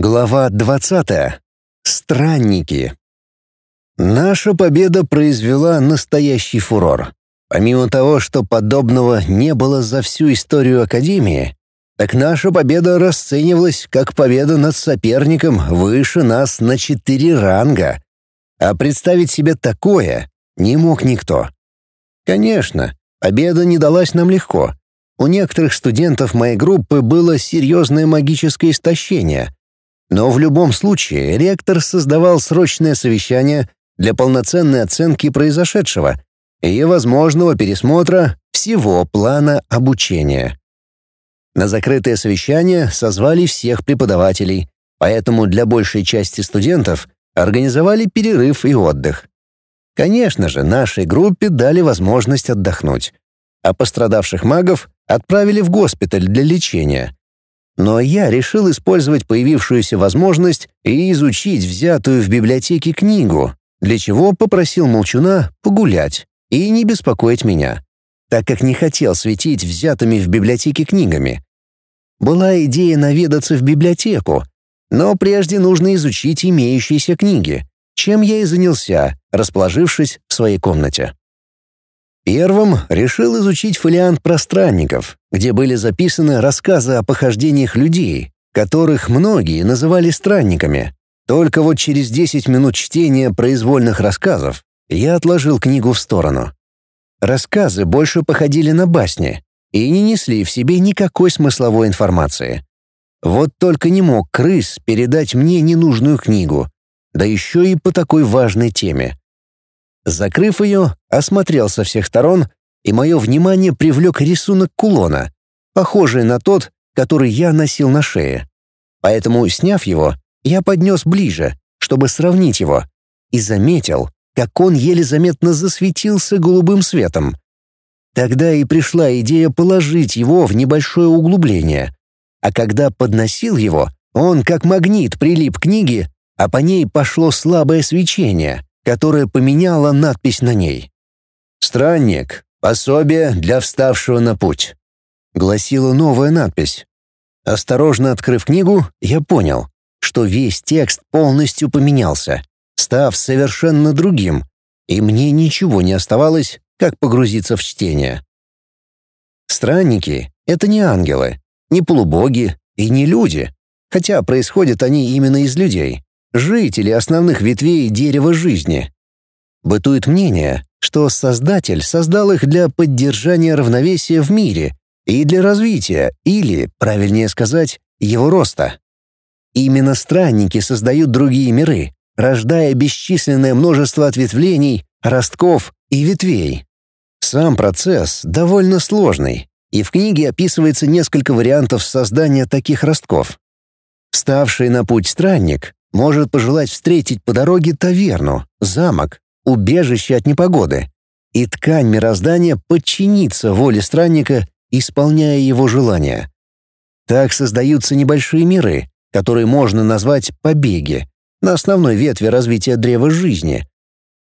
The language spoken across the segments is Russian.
Глава 20. Странники. Наша победа произвела настоящий фурор. Помимо того, что подобного не было за всю историю Академии, так наша победа расценивалась как победа над соперником выше нас на четыре ранга. А представить себе такое не мог никто. Конечно, победа не далась нам легко. У некоторых студентов моей группы было серьезное магическое истощение — но в любом случае ректор создавал срочное совещание для полноценной оценки произошедшего и возможного пересмотра всего плана обучения. На закрытое совещание созвали всех преподавателей, поэтому для большей части студентов организовали перерыв и отдых. Конечно же, нашей группе дали возможность отдохнуть, а пострадавших магов отправили в госпиталь для лечения — но я решил использовать появившуюся возможность и изучить взятую в библиотеке книгу, для чего попросил Молчуна погулять и не беспокоить меня, так как не хотел светить взятыми в библиотеке книгами. Была идея наведаться в библиотеку, но прежде нужно изучить имеющиеся книги, чем я и занялся, расположившись в своей комнате. Первым решил изучить фолиант про странников, где были записаны рассказы о похождениях людей, которых многие называли странниками. Только вот через 10 минут чтения произвольных рассказов я отложил книгу в сторону. Рассказы больше походили на басни и не несли в себе никакой смысловой информации. Вот только не мог крыс передать мне ненужную книгу, да еще и по такой важной теме. Закрыв ее, осмотрел со всех сторон, и мое внимание привлек рисунок кулона, похожий на тот, который я носил на шее. Поэтому, сняв его, я поднес ближе, чтобы сравнить его, и заметил, как он еле заметно засветился голубым светом. Тогда и пришла идея положить его в небольшое углубление. А когда подносил его, он как магнит прилип к книге, а по ней пошло слабое свечение которая поменяла надпись на ней. «Странник. Пособие для вставшего на путь», — гласила новая надпись. Осторожно открыв книгу, я понял, что весь текст полностью поменялся, став совершенно другим, и мне ничего не оставалось, как погрузиться в чтение. Странники — это не ангелы, не полубоги и не люди, хотя происходят они именно из людей жители основных ветвей дерева жизни. Бытует мнение, что Создатель создал их для поддержания равновесия в мире и для развития, или, правильнее сказать, его роста. Именно странники создают другие миры, рождая бесчисленное множество ответвлений, ростков и ветвей. Сам процесс довольно сложный, и в книге описывается несколько вариантов создания таких ростков. Вставший на путь странник может пожелать встретить по дороге таверну, замок, убежище от непогоды. И ткань мироздания подчинится воле странника, исполняя его желания. Так создаются небольшие миры, которые можно назвать побеги, на основной ветви развития древа жизни.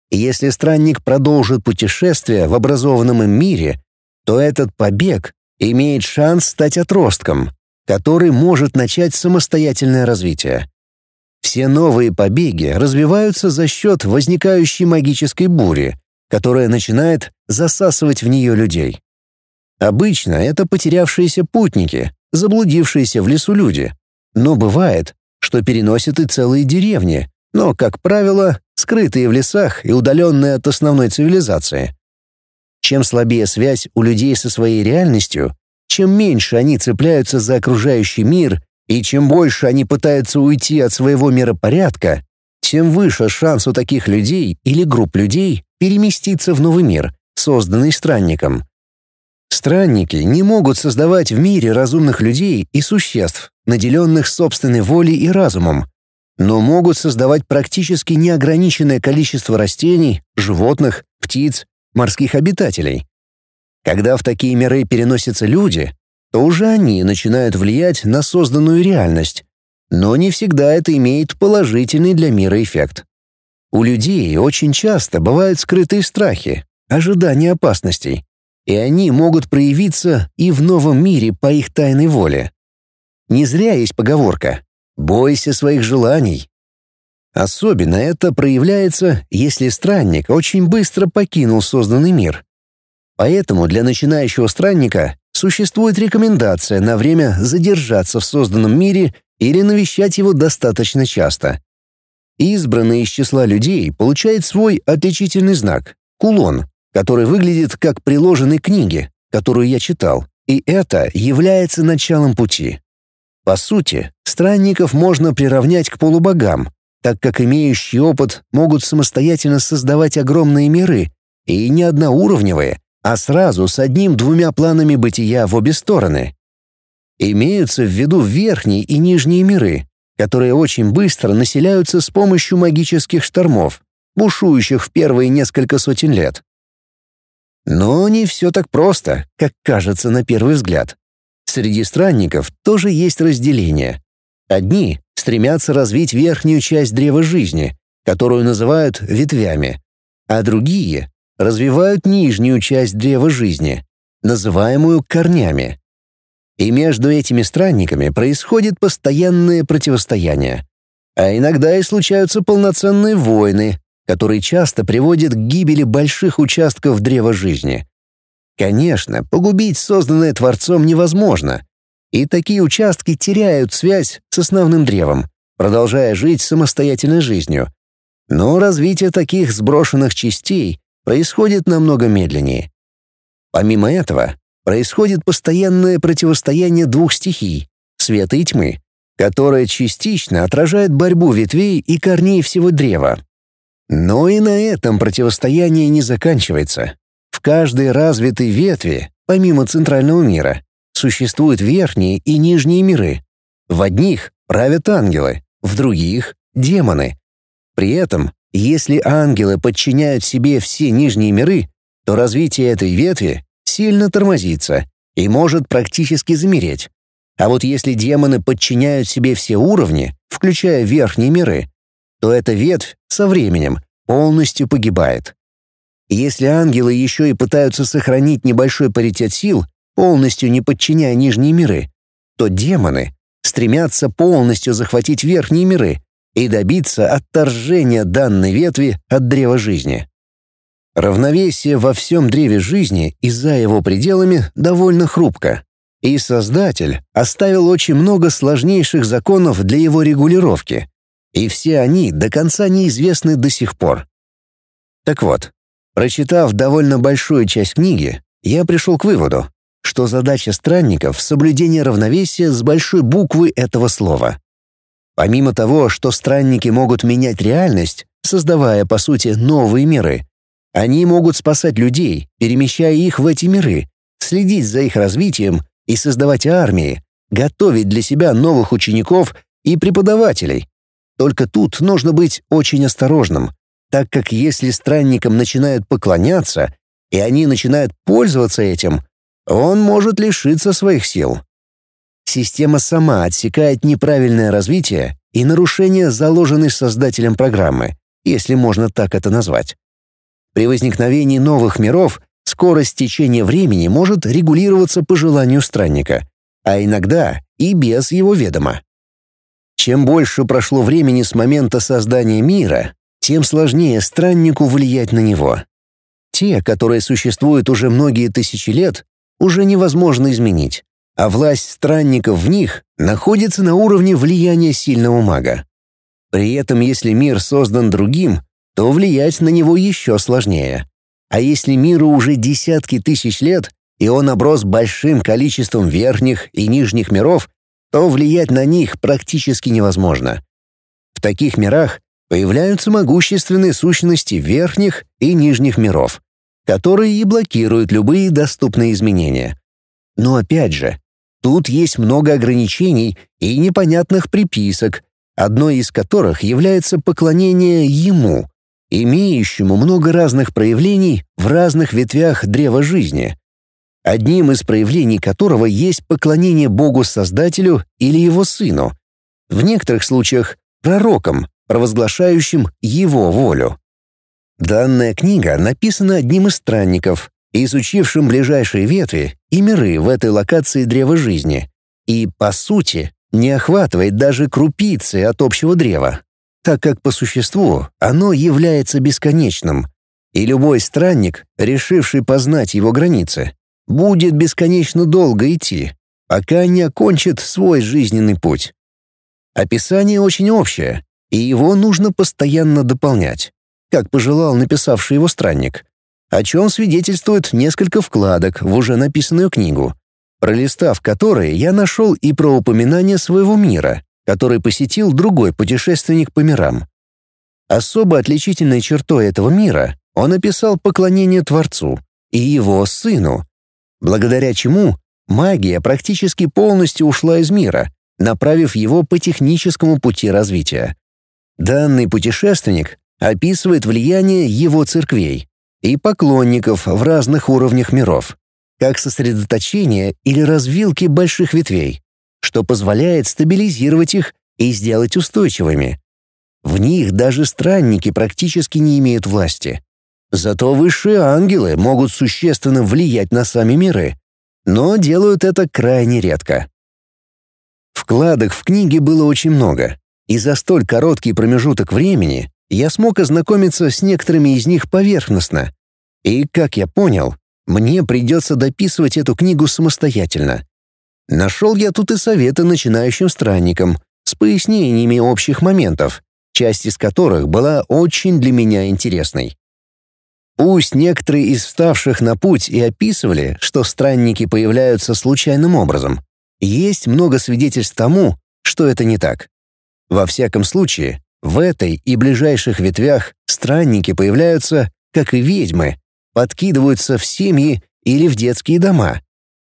Если странник продолжит путешествие в образованном им мире, то этот побег имеет шанс стать отростком, который может начать самостоятельное развитие. Все новые побеги развиваются за счет возникающей магической бури, которая начинает засасывать в нее людей. Обычно это потерявшиеся путники, заблудившиеся в лесу люди. Но бывает, что переносят и целые деревни, но, как правило, скрытые в лесах и удаленные от основной цивилизации. Чем слабее связь у людей со своей реальностью, чем меньше они цепляются за окружающий мир и чем больше они пытаются уйти от своего миропорядка, тем выше шанс у таких людей или групп людей переместиться в новый мир, созданный странником. Странники не могут создавать в мире разумных людей и существ, наделенных собственной волей и разумом, но могут создавать практически неограниченное количество растений, животных, птиц, морских обитателей. Когда в такие миры переносятся люди, то уже они начинают влиять на созданную реальность. Но не всегда это имеет положительный для мира эффект. У людей очень часто бывают скрытые страхи, ожидания опасностей, и они могут проявиться и в новом мире по их тайной воле. Не зря есть поговорка Бойся своих желаний. Особенно это проявляется, если странник очень быстро покинул созданный мир. Поэтому для начинающего странника существует рекомендация на время задержаться в созданном мире или навещать его достаточно часто. Избранный из числа людей получает свой отличительный знак — кулон, который выглядит как приложенный книге, которую я читал, и это является началом пути. По сути, странников можно приравнять к полубогам, так как имеющие опыт могут самостоятельно создавать огромные миры, и не одноуровневые, а сразу с одним-двумя планами бытия в обе стороны. Имеются в виду верхние и нижние миры, которые очень быстро населяются с помощью магических штормов, бушующих в первые несколько сотен лет. Но не все так просто, как кажется на первый взгляд. Среди странников тоже есть разделение. Одни стремятся развить верхнюю часть древа жизни, которую называют ветвями, а другие развивают нижнюю часть древа жизни, называемую корнями. И между этими странниками происходит постоянное противостояние. А иногда и случаются полноценные войны, которые часто приводят к гибели больших участков древа жизни. Конечно, погубить созданное Творцом невозможно, и такие участки теряют связь с основным древом, продолжая жить самостоятельной жизнью. Но развитие таких сброшенных частей происходит намного медленнее. Помимо этого, происходит постоянное противостояние двух стихий — света и тьмы, которое частично отражает борьбу ветвей и корней всего древа. Но и на этом противостояние не заканчивается. В каждой развитой ветви, помимо центрального мира, существуют верхние и нижние миры. В одних правят ангелы, в других — демоны. При этом, если ангелы подчиняют себе все нижние миры, то развитие этой ветви сильно тормозится и может практически замереть. А вот если демоны подчиняют себе все уровни, включая верхние миры, то эта ветвь со временем полностью погибает. Если ангелы еще и пытаются сохранить небольшой паритет сил, полностью не подчиняя нижние миры, то демоны стремятся полностью захватить верхние миры и добиться отторжения данной ветви от древа жизни. Равновесие во всем древе жизни и за его пределами довольно хрупко, и Создатель оставил очень много сложнейших законов для его регулировки, и все они до конца неизвестны до сих пор. Так вот, прочитав довольно большую часть книги, я пришел к выводу, что задача странников — соблюдение равновесия с большой буквы этого слова. Помимо того, что странники могут менять реальность, создавая, по сути, новые миры, они могут спасать людей, перемещая их в эти миры, следить за их развитием и создавать армии, готовить для себя новых учеников и преподавателей, только тут нужно быть очень осторожным, так как если странникам начинают поклоняться, и они начинают пользоваться этим, он может лишиться своих сил. Система сама отсекает неправильное развитие и нарушение заложенной создателем программы, если можно так это назвать. При возникновении новых миров скорость течения времени может регулироваться по желанию странника, а иногда и без его ведома. Чем больше прошло времени с момента создания мира, тем сложнее страннику влиять на него. Те, которые существуют уже многие тысячи лет, уже невозможно изменить, а власть странников в них находится на уровне влияния сильного мага. При этом, если мир создан другим, то влиять на него еще сложнее. А если миру уже десятки тысяч лет, и он оброс большим количеством верхних и нижних миров, то влиять на них практически невозможно. В таких мирах появляются могущественные сущности верхних и нижних миров, которые и блокируют любые доступные изменения. Но опять же, тут есть много ограничений и непонятных приписок, одной из которых является поклонение ему, имеющему много разных проявлений в разных ветвях древа жизни одним из проявлений которого есть поклонение Богу-Создателю или Его Сыну, в некоторых случаях пророкам, провозглашающим Его волю. Данная книга написана одним из странников, изучившим ближайшие ветви и миры в этой локации древа жизни, и, по сути, не охватывает даже крупицы от общего древа, так как по существу оно является бесконечным, и любой странник, решивший познать его границы, будет бесконечно долго идти, пока не окончит свой жизненный путь. Описание очень общее, и его нужно постоянно дополнять, как пожелал написавший его странник, о чем свидетельствует несколько вкладок в уже написанную книгу, пролистав которые я нашел и про упоминание своего мира, который посетил другой путешественник по мирам. Особо отличительной чертой этого мира он описал поклонение Творцу и его сыну, благодаря чему магия практически полностью ушла из мира, направив его по техническому пути развития. Данный путешественник описывает влияние его церквей и поклонников в разных уровнях миров, как сосредоточение или развилки больших ветвей, что позволяет стабилизировать их и сделать устойчивыми. В них даже странники практически не имеют власти. Зато высшие ангелы могут существенно влиять на сами миры, но делают это крайне редко. Вкладок в книге было очень много, и за столь короткий промежуток времени я смог ознакомиться с некоторыми из них поверхностно. И, как я понял, мне придется дописывать эту книгу самостоятельно. Нашел я тут и советы начинающим странникам с пояснениями общих моментов, часть из которых была очень для меня интересной. Пусть некоторые из вставших на путь и описывали, что странники появляются случайным образом, есть много свидетельств тому, что это не так. Во всяком случае, в этой и ближайших ветвях странники появляются, как и ведьмы, подкидываются в семьи или в детские дома,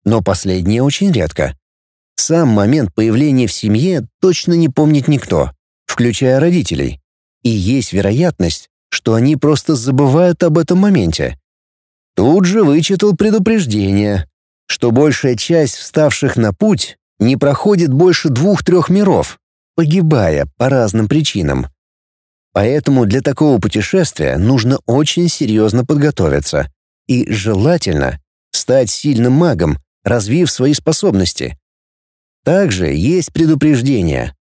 но последнее очень редко. Сам момент появления в семье точно не помнит никто, включая родителей, и есть вероятность, что они просто забывают об этом моменте. Тут же вычитал предупреждение, что большая часть вставших на путь не проходит больше двух-трех миров, погибая по разным причинам. Поэтому для такого путешествия нужно очень серьезно подготовиться и, желательно, стать сильным магом, развив свои способности. Также есть предупреждение.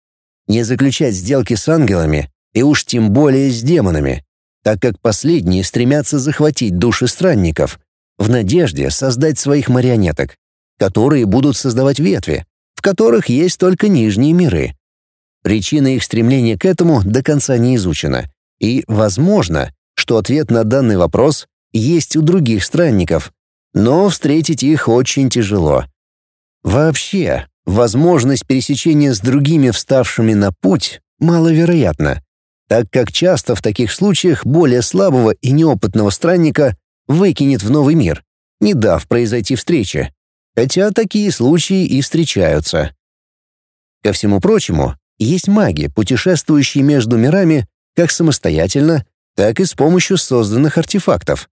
Не заключать сделки с ангелами и уж тем более с демонами так как последние стремятся захватить души странников в надежде создать своих марионеток, которые будут создавать ветви, в которых есть только нижние миры. Причина их стремления к этому до конца не изучена, и, возможно, что ответ на данный вопрос есть у других странников, но встретить их очень тяжело. Вообще, возможность пересечения с другими вставшими на путь маловероятна, так как часто в таких случаях более слабого и неопытного странника выкинет в новый мир, не дав произойти встрече. Хотя такие случаи и встречаются. Ко всему прочему, есть маги, путешествующие между мирами как самостоятельно, так и с помощью созданных артефактов.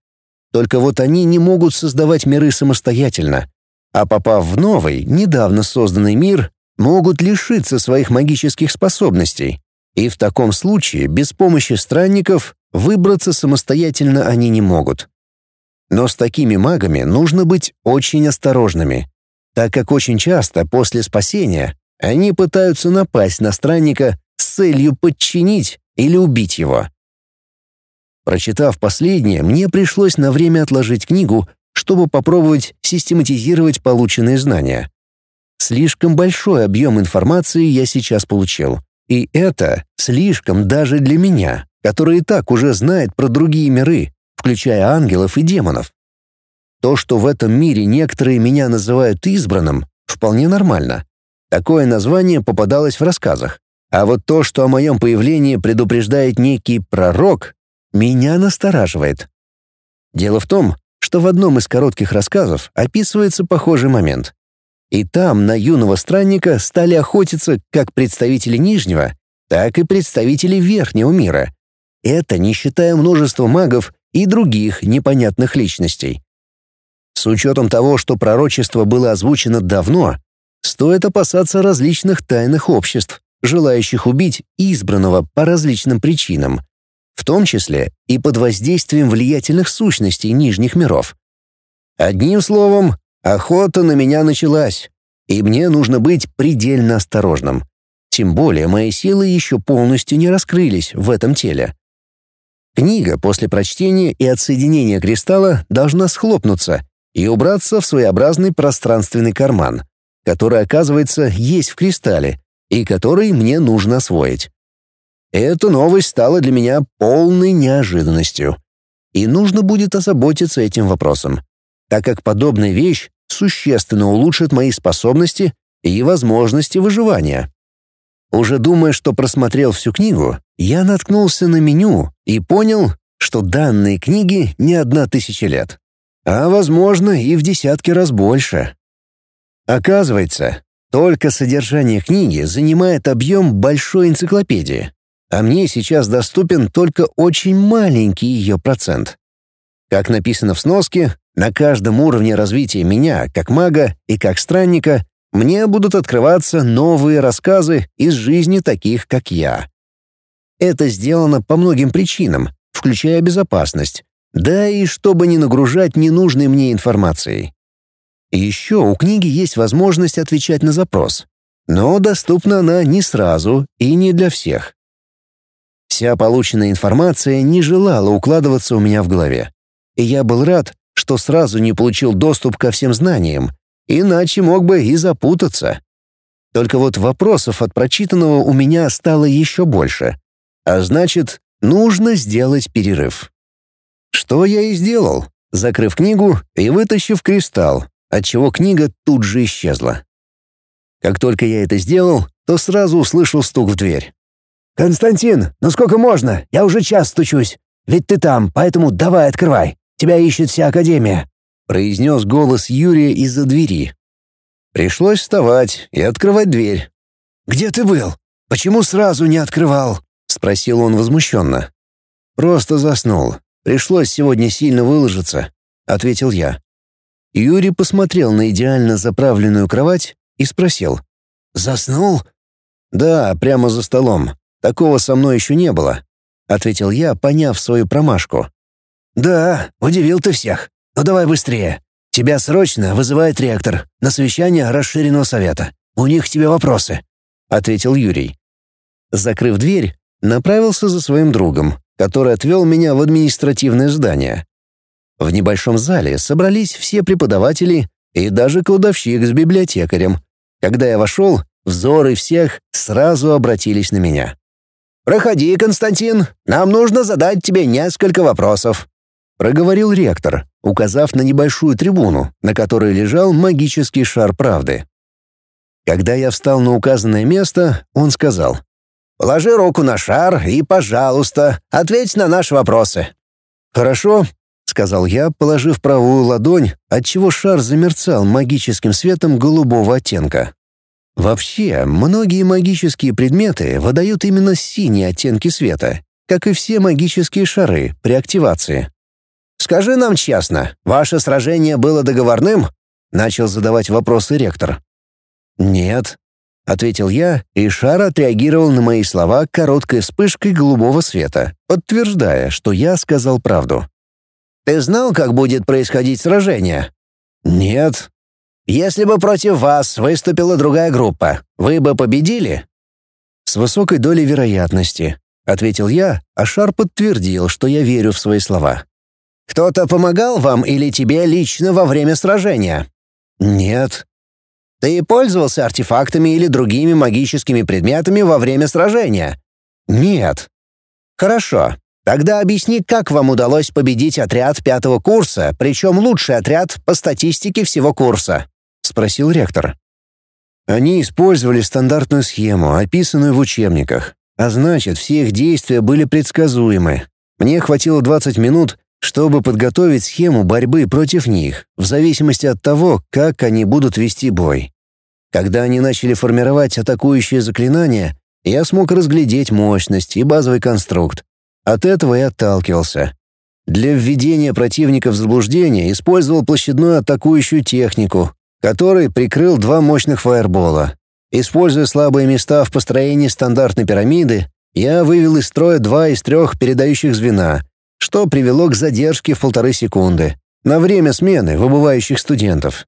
Только вот они не могут создавать миры самостоятельно, а попав в новый, недавно созданный мир, могут лишиться своих магических способностей, и в таком случае без помощи странников выбраться самостоятельно они не могут. Но с такими магами нужно быть очень осторожными, так как очень часто после спасения они пытаются напасть на странника с целью подчинить или убить его. Прочитав последнее, мне пришлось на время отложить книгу, чтобы попробовать систематизировать полученные знания. Слишком большой объем информации я сейчас получил. И это слишком даже для меня, который и так уже знает про другие миры, включая ангелов и демонов. То, что в этом мире некоторые меня называют избранным, вполне нормально. Такое название попадалось в рассказах. А вот то, что о моем появлении предупреждает некий пророк, меня настораживает. Дело в том, что в одном из коротких рассказов описывается похожий момент. И там на юного странника стали охотиться как представители Нижнего, так и представители Верхнего мира. Это не считая множества магов и других непонятных личностей. С учетом того, что пророчество было озвучено давно, стоит опасаться различных тайных обществ, желающих убить избранного по различным причинам, в том числе и под воздействием влиятельных сущностей нижних миров. Одним словом, Охота на меня началась, и мне нужно быть предельно осторожным. Тем более мои силы еще полностью не раскрылись в этом теле. Книга после прочтения и отсоединения кристалла должна схлопнуться и убраться в своеобразный пространственный карман, который, оказывается, есть в кристалле и который мне нужно освоить. Эта новость стала для меня полной неожиданностью. И нужно будет озаботиться этим вопросом, так как подобная вещь существенно улучшит мои способности и возможности выживания. Уже думая, что просмотрел всю книгу, я наткнулся на меню и понял, что данные книги не одна тысяча лет, а, возможно, и в десятки раз больше. Оказывается, только содержание книги занимает объем большой энциклопедии, а мне сейчас доступен только очень маленький ее процент. Как написано в сноске, на каждом уровне развития меня, как мага и как странника, мне будут открываться новые рассказы из жизни таких, как я. Это сделано по многим причинам, включая безопасность, да и чтобы не нагружать ненужной мне информацией. Еще у книги есть возможность отвечать на запрос, но доступна она не сразу и не для всех. Вся полученная информация не желала укладываться у меня в голове, и я был рад, что сразу не получил доступ ко всем знаниям, иначе мог бы и запутаться. Только вот вопросов от прочитанного у меня стало еще больше. А значит, нужно сделать перерыв. Что я и сделал, закрыв книгу и вытащив кристалл, отчего книга тут же исчезла. Как только я это сделал, то сразу услышал стук в дверь. «Константин, ну сколько можно? Я уже час стучусь. Ведь ты там, поэтому давай открывай. Тебя ищет вся Академия», — произнес голос Юрия из-за двери. Пришлось вставать и открывать дверь. «Где ты был? Почему сразу не открывал?» — спросил он возмущенно. «Просто заснул. Пришлось сегодня сильно выложиться», — ответил я. Юрий посмотрел на идеально заправленную кровать и спросил. «Заснул?» «Да, прямо за столом. Такого со мной еще не было», — ответил я, поняв свою промашку. «Да, удивил ты всех. Ну давай быстрее. Тебя срочно вызывает ректор на совещание расширенного совета. У них к тебе вопросы», — ответил Юрий. Закрыв дверь, направился за своим другом, который отвел меня в административное здание. В небольшом зале собрались все преподаватели и даже кладовщик с библиотекарем. Когда я вошел, взоры всех сразу обратились на меня. «Проходи, Константин, нам нужно задать тебе несколько вопросов», проговорил ректор, указав на небольшую трибуну, на которой лежал магический шар правды. Когда я встал на указанное место, он сказал: "Положи руку на шар и, пожалуйста, ответь на наши вопросы". "Хорошо", сказал я, положив правую ладонь, отчего шар замерцал магическим светом голубого оттенка. Вообще, многие магические предметы выдают именно синие оттенки света, как и все магические шары при активации. Скажи нам честно, ваше сражение было договорным?» — начал задавать вопросы ректор. «Нет», — ответил я, и шар отреагировал на мои слова короткой вспышкой голубого света, подтверждая, что я сказал правду. «Ты знал, как будет происходить сражение?» «Нет». «Если бы против вас выступила другая группа, вы бы победили?» «С высокой долей вероятности», — ответил я, а шар подтвердил, что я верю в свои слова. Кто-то помогал вам или тебе лично во время сражения? Нет. Ты пользовался артефактами или другими магическими предметами во время сражения? Нет. Хорошо. Тогда объясни, как вам удалось победить отряд пятого курса, причем лучший отряд по статистике всего курса? Спросил ректор. Они использовали стандартную схему, описанную в учебниках. А значит, все их действия были предсказуемы. Мне хватило 20 минут, чтобы подготовить схему борьбы против них, в зависимости от того, как они будут вести бой. Когда они начали формировать атакующие заклинания, я смог разглядеть мощность и базовый конструкт. От этого и отталкивался. Для введения противника в заблуждение использовал площадную атакующую технику, которой прикрыл два мощных фаербола. Используя слабые места в построении стандартной пирамиды, я вывел из строя два из трех передающих звена — что привело к задержке в полторы секунды на время смены выбывающих студентов.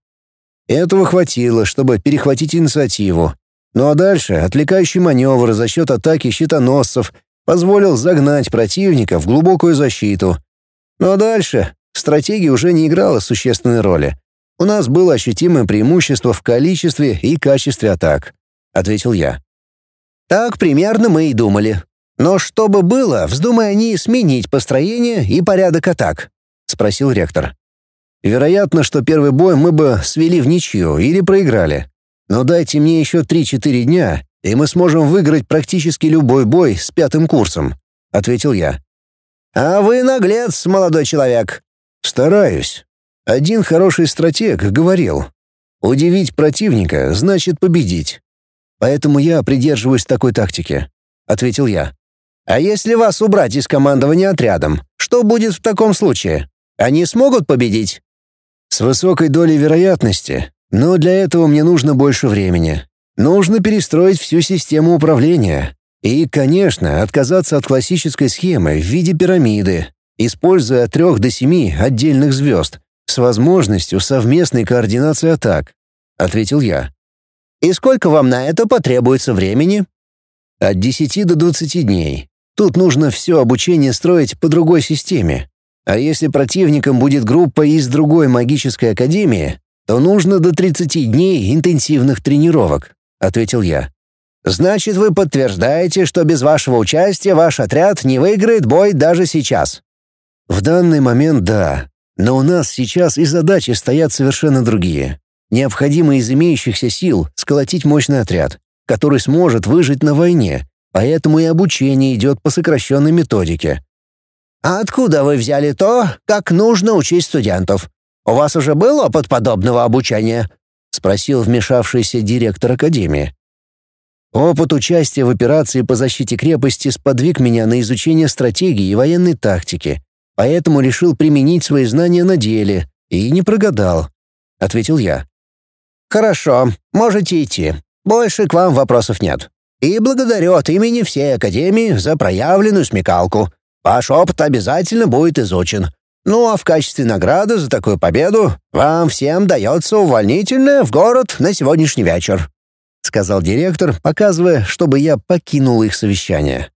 Этого хватило, чтобы перехватить инициативу. Ну а дальше отвлекающий маневр за счет атаки щитоносцев позволил загнать противника в глубокую защиту. Ну а дальше стратегия уже не играла существенной роли. У нас было ощутимое преимущество в количестве и качестве атак, ответил я. Так примерно мы и думали. Но что бы было, вздумая они сменить построение и порядок атак? спросил ректор. Вероятно, что первый бой мы бы свели в ничью или проиграли. Но дайте мне еще 3-4 дня, и мы сможем выиграть практически любой бой с пятым курсом», — ответил я. «А вы наглец, молодой человек». «Стараюсь. Один хороший стратег говорил, удивить противника значит победить. Поэтому я придерживаюсь такой тактики», — ответил я. «А если вас убрать из командования отрядом, что будет в таком случае? Они смогут победить?» «С высокой долей вероятности, но для этого мне нужно больше времени. Нужно перестроить всю систему управления. И, конечно, отказаться от классической схемы в виде пирамиды, используя от трех до семи отдельных звезд с возможностью совместной координации атак», — ответил я. «И сколько вам на это потребуется времени?» «От десяти до двадцати дней. Тут нужно все обучение строить по другой системе. А если противником будет группа из другой магической академии, то нужно до 30 дней интенсивных тренировок», — ответил я. «Значит, вы подтверждаете, что без вашего участия ваш отряд не выиграет бой даже сейчас?» «В данный момент да, но у нас сейчас и задачи стоят совершенно другие. Необходимо из имеющихся сил сколотить мощный отряд, который сможет выжить на войне, поэтому и обучение идет по сокращенной методике. А откуда вы взяли то, как нужно учить студентов? У вас уже был опыт подобного обучения?» — спросил вмешавшийся директор академии. Опыт участия в операции по защите крепости сподвиг меня на изучение стратегии и военной тактики, поэтому решил применить свои знания на деле и не прогадал, — ответил я. «Хорошо, можете идти. Больше к вам вопросов нет. И благодарю от имени всей Академии за проявленную смекалку. Ваш опыт обязательно будет изучен. Ну а в качестве награды за такую победу вам всем дается увольнительное в город на сегодняшний вечер», — сказал директор, показывая, чтобы я покинул их совещание.